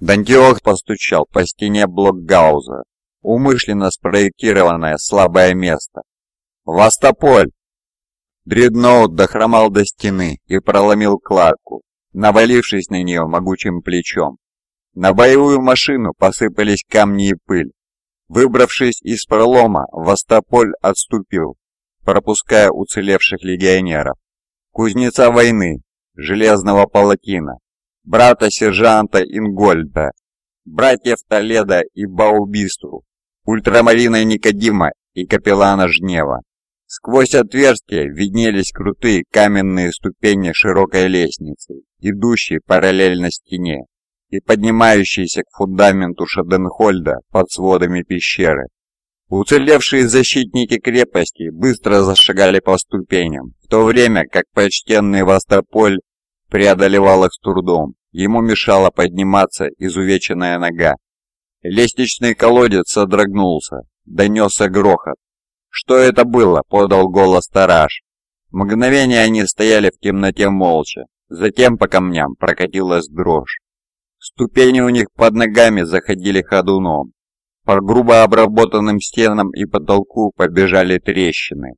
Дантиох постучал по стене блокгауза, умышленно спроектированное слабое место. «Вастополь!» Дредноут дохромал до стены и проломил кладку, навалившись на нее могучим плечом. На боевую машину посыпались камни и пыль. Выбравшись из пролома, Востополь отступил, пропуская уцелевших легионеров. Кузнеца войны, Железного Палатина, брата сержанта Ингольда, братьев Толеда и Баубисту, ультрамарина Никодима и капеллана Жнева. Сквозь отверстия виднелись крутые каменные ступени широкой лестницы, идущие параллельно стене и поднимающиеся к фундаменту Шаденхольда под сводами пещеры. Уцелевшие защитники крепости быстро зашагали по ступеням, в то время как почтенный Востополь преодолевал их с трудом. Ему мешала подниматься изувеченная нога. Лестничный колодец содрогнулся, донесся грохот. «Что это было?» — подал голос Тараш. Мгновение они стояли в темноте молча. Затем по камням прокатилась дрожь. Ступени у них под ногами заходили ходуном. По грубо обработанным стенам и потолку побежали трещины.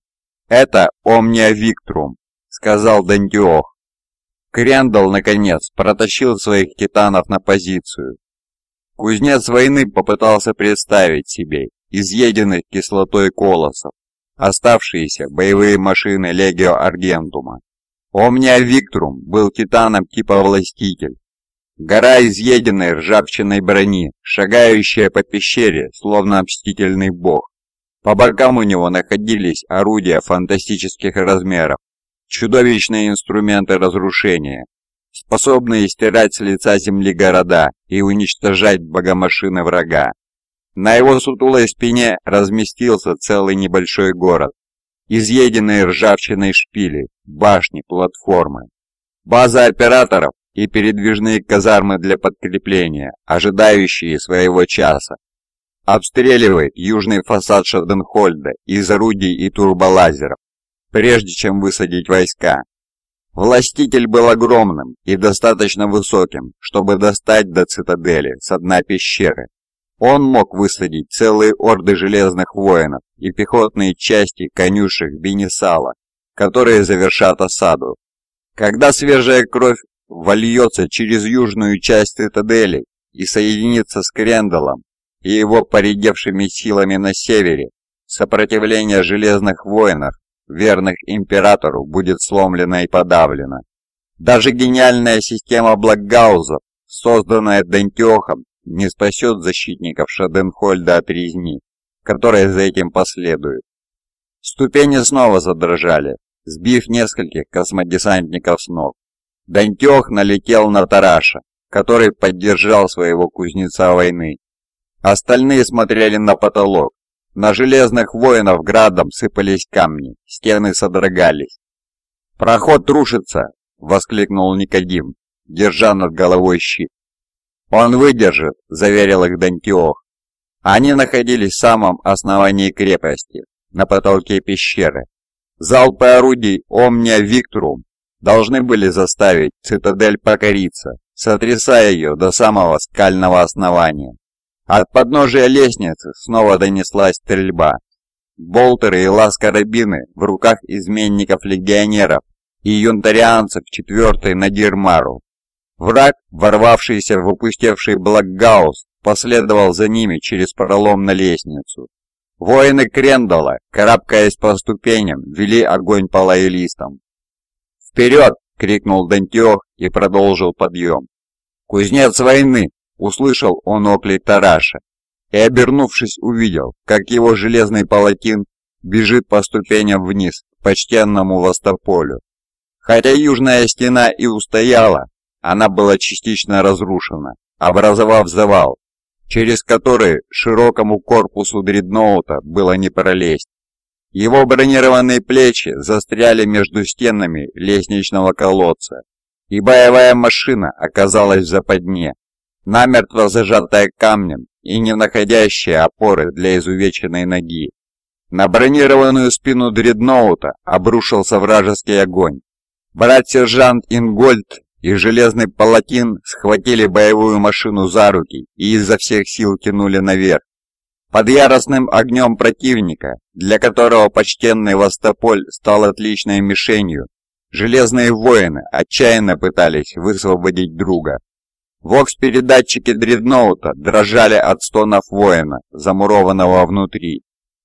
«Это Омния Виктрум», — сказал Дантиох. Крендал, наконец, протащил своих титанов на позицию. Кузнец войны попытался представить себе изъеденных кислотой колосов, оставшиеся боевые машины Легио Аргентума. Омния Виктрум был титаном типа Властитель. Гора изъеденной ржавчиной брони, шагающая по пещере, словно мстительный бог. По бокам у него находились орудия фантастических размеров, чудовищные инструменты разрушения, способные стирать с лица земли города и уничтожать богомашины врага. На его сутулой спине разместился целый небольшой город, изъеденные ржавчиной шпили, башни, платформы. База операторов и передвижные казармы для подкрепления, ожидающие своего часа. Обстреливает южный фасад Шаденхольда из орудий и турболазеров, прежде чем высадить войска. Властитель был огромным и достаточно высоким, чтобы достать до цитадели с дна пещеры. Он мог высадить целые орды железных воинов и пехотные части конюшек Бенесала, которые завершат осаду. Когда свежая кровь вольется через южную часть цитадели и соединится с Крендалом и его поредевшими силами на севере, сопротивление железных воинов верных императору, будет сломлена и подавлена. Даже гениальная система Блокгаузов, созданная Дентиохом, не спасет защитников Шаденхольда от резни, которая за этим последует. Ступени снова задрожали, сбив нескольких космодесантников с ног. Дантех налетел на Тараша, который поддержал своего кузнеца войны. Остальные смотрели на потолок, на железных воинов градом сыпались камни, стены содрогались. «Проход рушится!» — воскликнул Никодим, держа над головой щит. «Он выдержит», — заверил их Дантиох. Они находились в самом основании крепости, на потолке пещеры. Залпы орудий Омния Виктрум должны были заставить цитадель покориться, сотрясая ее до самого скального основания. От подножия лестницы снова донеслась стрельба. Болтеры и лаз-карабины в руках изменников-легионеров и юнтарианцев четвертой Надирмару. Враг, ворвавшийся в опустевший Блокгаус, последовал за ними через пролом на лестницу. Воины Крендала, карабкаясь по ступеням, вели огонь по лоялистам. «Вперед!» — крикнул Дантиох и продолжил подъем. «Кузнец войны!» Услышал он оклик Тараша и, обернувшись, увидел, как его железный палатин бежит по ступеням вниз к почтенному Востополю. Хотя южная стена и устояла, она была частично разрушена, образовав завал, через который широкому корпусу дредноута было не пролезть. Его бронированные плечи застряли между стенами лестничного колодца, и боевая машина оказалась в западне намертво зажатая камнем и не находящая опоры для изувеченной ноги. На бронированную спину дредноута обрушился вражеский огонь. Брат-сержант Ингольд и Железный Палатин схватили боевую машину за руки и изо всех сил тянули наверх. Под яростным огнем противника, для которого почтенный Востополь стал отличной мишенью, железные воины отчаянно пытались высвободить друга. Вокс-передатчики дредноута дрожали от стонов воина, замурованного внутри,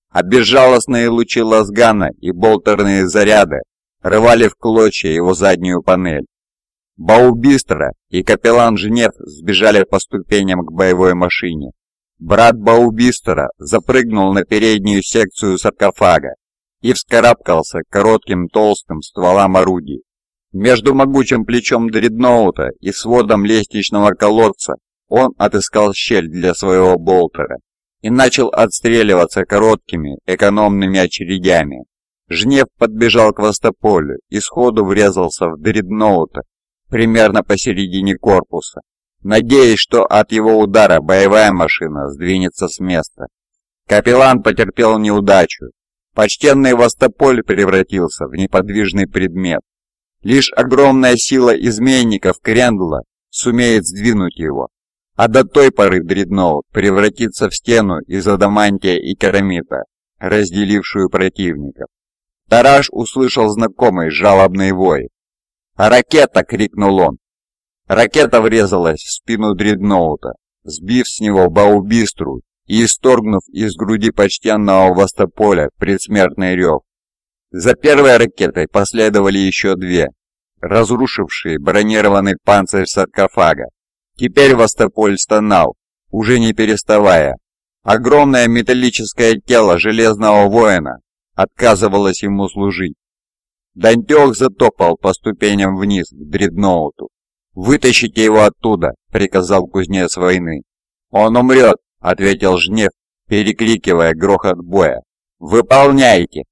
а безжалостные лучи лазгана и болтерные заряды рвали в клочья его заднюю панель. Баубистро и капеллан Женев сбежали по ступеням к боевой машине. Брат Баубистера запрыгнул на переднюю секцию саркофага и вскарабкался коротким толстым стволам орудий. Между могучим плечом дредноута и сводом лестничного колодца он отыскал щель для своего болтера и начал отстреливаться короткими экономными очередями. Жнев подбежал к Востополю и сходу врезался в дредноута примерно посередине корпуса, надеясь, что от его удара боевая машина сдвинется с места. Капеллан потерпел неудачу. Почтенный Востополь превратился в неподвижный предмет. Лишь огромная сила изменников Крендла сумеет сдвинуть его, а до той поры дредноут превратится в стену из адамантия и керамита, разделившую противников. Тараш услышал знакомый жалобный вой, «Ракета!» — крикнул он. Ракета врезалась в спину дредноута, сбив с него баубистру и исторгнув из груди почтенного Востополя предсмертный рев. За первой ракетой последовали еще две, разрушившие бронированный панцирь саркофага. Теперь Востополь стонал, уже не переставая. Огромное металлическое тело железного воина отказывалось ему служить. Дантех затопал по ступеням вниз к дредноуту. «Вытащите его оттуда!» — приказал кузнец войны. «Он умрет!» — ответил Жнев, перекрикивая грохот боя. «Выполняйте!»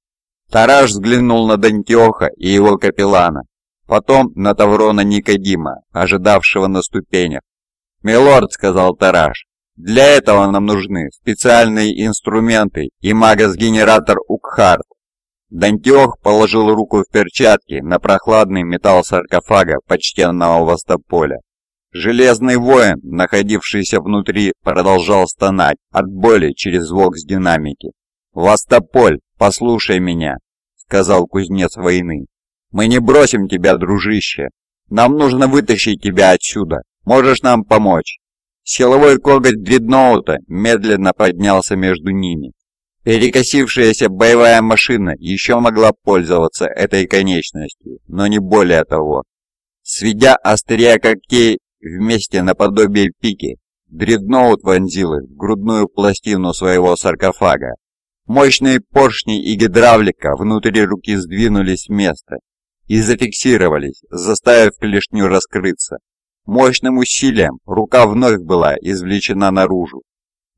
Тараш взглянул на Дантеха и его капеллана, потом на Таврона Никодима, ожидавшего на ступенях. «Милорд», — сказал Тараш, — «для этого нам нужны специальные инструменты и магас-генератор Укхарт. Дантиох положил руку в перчатки на прохладный металл саркофага почтенного Востополя. Железный воин, находившийся внутри, продолжал стонать от боли через звук с динамики. «Востополь, послушай меня», — сказал кузнец войны. «Мы не бросим тебя, дружище. Нам нужно вытащить тебя отсюда. Можешь нам помочь?» Силовой коготь дредноута медленно поднялся между ними. Перекосившаяся боевая машина еще могла пользоваться этой конечностью, но не более того. Сведя острия когтей вместе наподобие пики, дредноут вонзил их в грудную пластину своего саркофага. Мощные поршни и гидравлика внутри руки сдвинулись с места и зафиксировались, заставив клешню раскрыться. Мощным усилием рука вновь была извлечена наружу,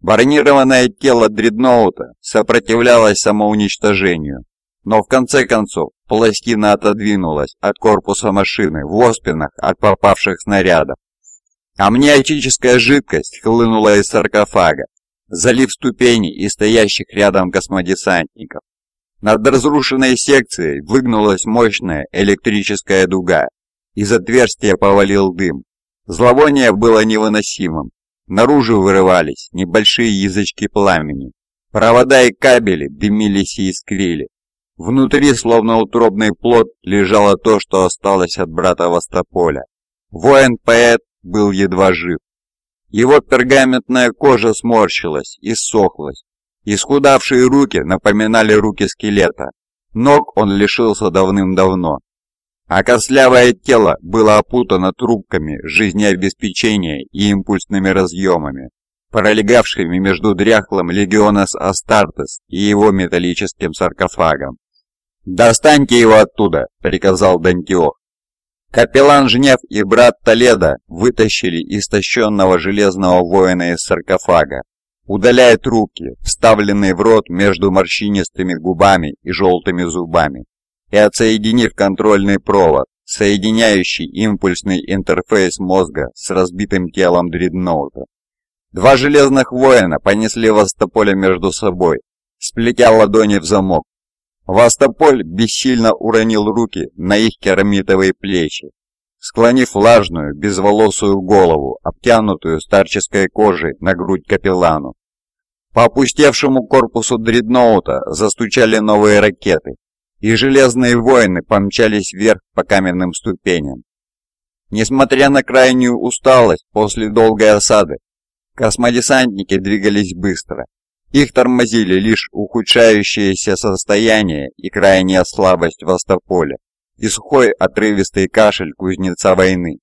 Бронированное тело дредноута сопротивлялось самоуничтожению, но в конце концов пластина отодвинулась от корпуса машины в оспинах от попавших снарядов. Амниотическая жидкость хлынула из саркофага, залив ступени и стоящих рядом космодесантников. Над разрушенной секцией выгнулась мощная электрическая дуга. Из отверстия повалил дым. Зловоние было невыносимым, Наружу вырывались небольшие язычки пламени. Провода и кабели дымились и искрили. Внутри, словно утробный плод, лежало то, что осталось от брата Востополя. Воин-поэт был едва жив. Его пергаментная кожа сморщилась и ссохлась. Исхудавшие руки напоминали руки скелета. Ног он лишился давным-давно а костлявое тело было опутано трубками жизнеобеспечения и импульсными разъемами, пролегавшими между дряхлым Легионес Астартес и его металлическим саркофагом. «Достаньте его оттуда!» — приказал Дантиох. Капеллан Жнев и брат Толедо вытащили истощенного железного воина из саркофага, удаляя трубки, вставленные в рот между морщинистыми губами и желтыми зубами и отсоединив контрольный провод, соединяющий импульсный интерфейс мозга с разбитым телом дредноута. Два железных воина понесли Востополя между собой, сплетя ладони в замок. Востополь бессильно уронил руки на их керамитовые плечи. склонив влажную, безволосую голову, обтянутую старческой кожей на грудь капеллану. По опустевшему корпусу дредноута застучали новые ракеты, и железные воины помчались вверх по каменным ступеням. Несмотря на крайнюю усталость после долгой осады, космодесантники двигались быстро. Их тормозили лишь ухудшающееся состояние и крайняя слабость Востополя и сухой отрывистый кашель кузнеца войны,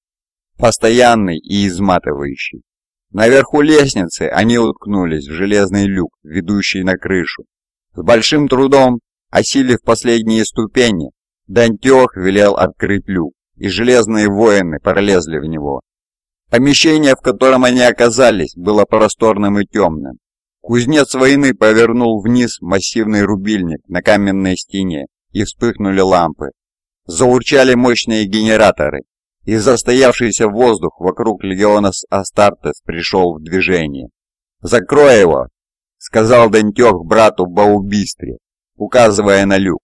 постоянный и изматывающий. Наверху лестницы они уткнулись в железный люк, ведущий на крышу. С большим трудом, осилив последние ступени, Дантех велел открыть люк, и железные воины пролезли в него. Помещение, в котором они оказались, было просторным и темным. Кузнец войны повернул вниз массивный рубильник на каменной стене, и вспыхнули лампы. Заурчали мощные генераторы, и застоявшийся воздух вокруг легиона Астартес пришел в движение. «Закрой его!» — сказал Дентёх брату Баубистре, указывая на люк.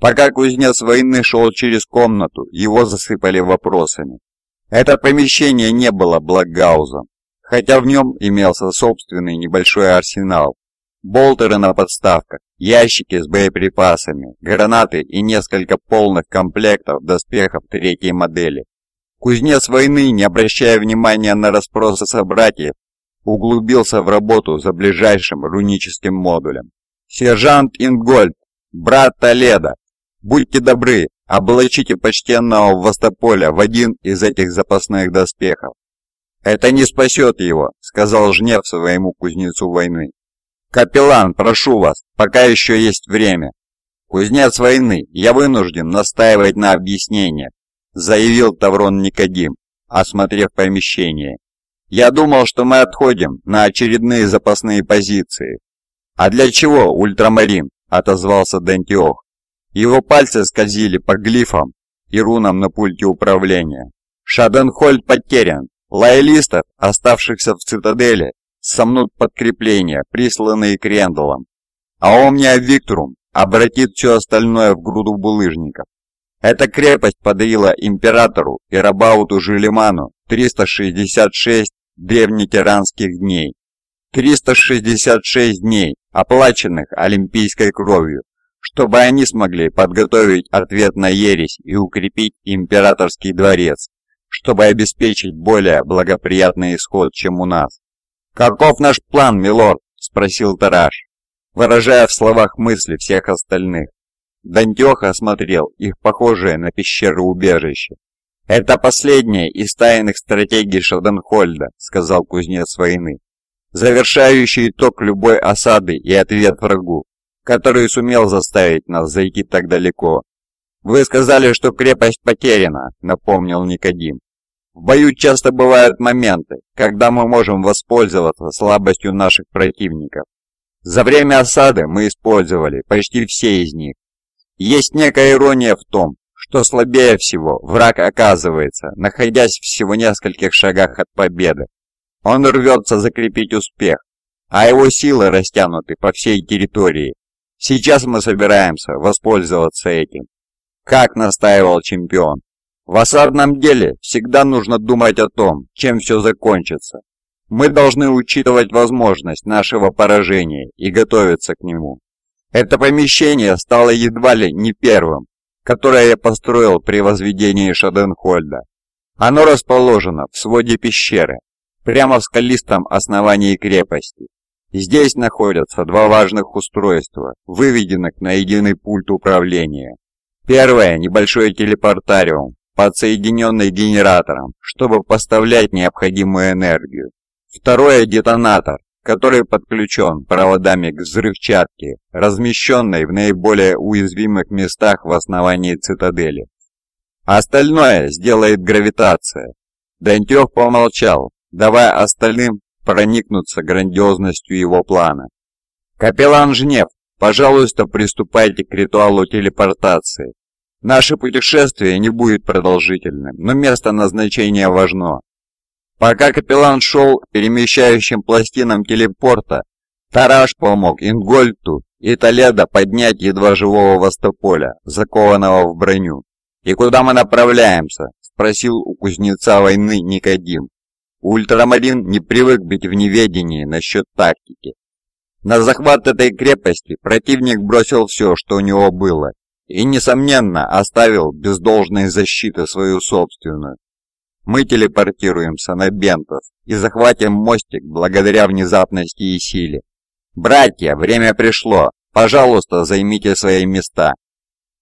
Пока кузнец войны шел через комнату, его засыпали вопросами. Это помещение не было Блокгаузом, хотя в нем имелся собственный небольшой арсенал. Болтеры на подставках, ящики с боеприпасами, гранаты и несколько полных комплектов доспехов третьей модели. Кузнец войны, не обращая внимания на расспросы собратьев, углубился в работу за ближайшим руническим модулем. «Сержант Ингольд, брат Толеда, будьте добры, облачите почтенного Востополя в один из этих запасных доспехов». «Это не спасет его», — сказал Жнев своему кузнецу войны. «Капеллан, прошу вас, пока еще есть время. Кузнец войны, я вынужден настаивать на объяснениях», заявил Таврон Никодим, осмотрев помещение. «Я думал, что мы отходим на очередные запасные позиции». «А для чего, ультрамарин?» – отозвался Дентиох. Его пальцы скользили по глифам и рунам на пульте управления. Шаденхольд потерян. Лоялистов, оставшихся в цитадели, сомнут подкрепления, присланные Крендалом, а Омния Викторум обратит все остальное в груду булыжников. Эта крепость подарила императору Ирабауту Жилиману 366 древнетиранских дней. 366 дней, оплаченных олимпийской кровью, чтобы они смогли подготовить ответ на ересь и укрепить императорский дворец, чтобы обеспечить более благоприятный исход, чем у нас. «Каков наш план, милорд?» – спросил Тараш, выражая в словах мысли всех остальных. Дантеха осмотрел их похожее на пещеру убежище. «Это последняя из тайных стратегий Шаденхольда», — сказал кузнец войны. «Завершающий итог любой осады и ответ врагу, который сумел заставить нас зайти так далеко. Вы сказали, что крепость потеряна», — напомнил Никодим. В бою часто бывают моменты, когда мы можем воспользоваться слабостью наших противников. За время осады мы использовали почти все из них. Есть некая ирония в том, что слабее всего враг оказывается, находясь всего в нескольких шагах от победы. Он рвется закрепить успех, а его силы растянуты по всей территории. Сейчас мы собираемся воспользоваться этим. Как настаивал чемпион, в осадном деле всегда нужно думать о том, чем все закончится. Мы должны учитывать возможность нашего поражения и готовиться к нему. Это помещение стало едва ли не первым, которое я построил при возведении Шаденхольда. Оно расположено в своде пещеры, прямо в скалистом основании крепости. Здесь находятся два важных устройства, выведенных на единый пульт управления. Первое – небольшой телепортариум, подсоединенный генератором, чтобы поставлять необходимую энергию. Второе – детонатор, который подключен проводами к взрывчатке, размещенной в наиболее уязвимых местах в основании цитадели. остальное сделает гравитация. Дантёх помолчал, давая остальным проникнуться грандиозностью его плана. «Капеллан Жнев, пожалуйста, приступайте к ритуалу телепортации. Наше путешествие не будет продолжительным, но место назначения важно. Пока капеллан шел перемещающим пластинам телепорта, Тараш помог Ингольту и Толедо поднять едва живого Востополя, закованного в броню. «И куда мы направляемся?» – спросил у кузнеца войны Никодим. Ультрамарин не привык быть в неведении насчет тактики. На захват этой крепости противник бросил все, что у него было, и, несомненно, оставил без должной защиты свою собственную. Мы телепортируемся на Бентос и захватим мостик благодаря внезапности и силе. Братья, время пришло. Пожалуйста, займите свои места.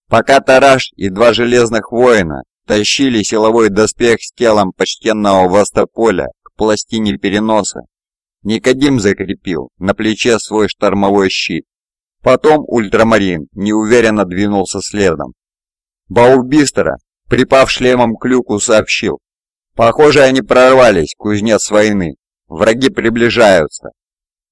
Пока Тараш и два железных воина тащили силовой доспех с телом почтенного Вастополя к пластине переноса, Никодим закрепил на плече свой штормовой щит. Потом ультрамарин неуверенно двинулся следом. Баубистера, припав шлемом к люку, сообщил. «Похоже, они прорвались, кузнец войны. Враги приближаются».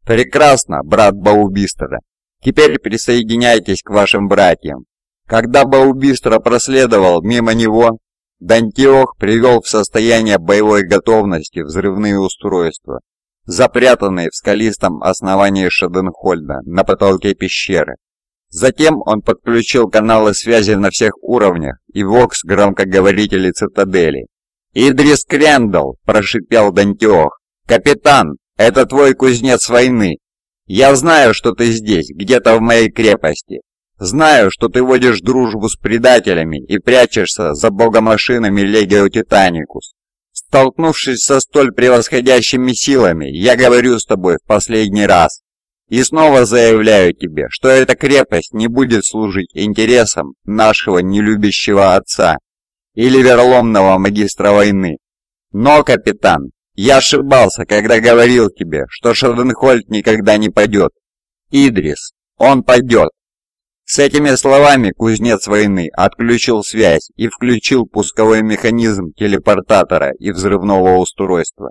«Прекрасно, брат Баубистера. Теперь присоединяйтесь к вашим братьям. Когда Баубистро проследовал мимо него, Дантиох привел в состояние боевой готовности взрывные устройства, запрятанные в скалистом основании Шаденхольда на потолке пещеры. Затем он подключил каналы связи на всех уровнях и вокс громкоговорителей цитадели. «Идрис Крендал!» – прошипел Дантиох. «Капитан, это твой кузнец войны. Я знаю, что ты здесь, где-то в моей крепости. Знаю, что ты водишь дружбу с предателями и прячешься за богомашинами Легио Титаникус. Столкнувшись со столь превосходящими силами, я говорю с тобой в последний раз. И снова заявляю тебе, что эта крепость не будет служить интересам нашего нелюбящего отца или верломного магистра войны. Но, капитан, я ошибался, когда говорил тебе, что Шаденхольд никогда не падет. Идрис, он пойдет, с этими словами кузнец войны отключил связь и включил пусковой механизм телепортатора и взрывного устройства.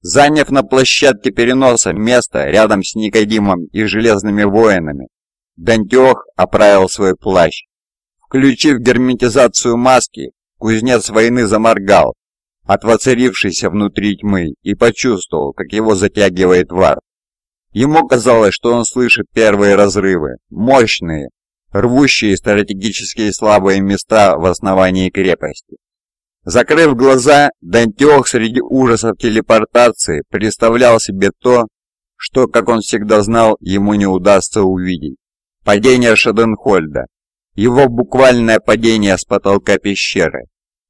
Заняв на площадке переноса место рядом с Никодимом и Железными воинами, Дантиох оправил свой плащ. Включив герметизацию маски, кузнец войны заморгал от воцарившейся внутри тьмы и почувствовал, как его затягивает вар. Ему казалось, что он слышит первые разрывы, мощные, рвущие стратегические слабые места в основании крепости. Закрыв глаза, Дантех среди ужасов телепортации представлял себе то, что, как он всегда знал, ему не удастся увидеть. Падение Шаденхольда, его буквальное падение с потолка пещеры,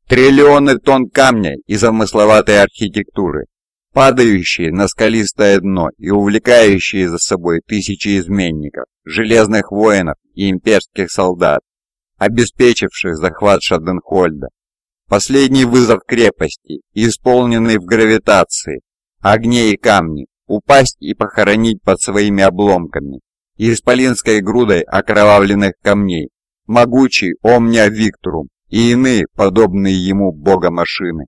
триллионы тонн камня и замысловатой архитектуры, падающие на скалистое дно и увлекающие за собой тысячи изменников, железных воинов и имперских солдат, обеспечивших захват Шаденхольда. Последний вызов крепости, исполненный в гравитации, огне и камни, упасть и похоронить под своими обломками, и исполинской грудой окровавленных камней, могучий Омния Викторум и иные, подобные ему бога-машины.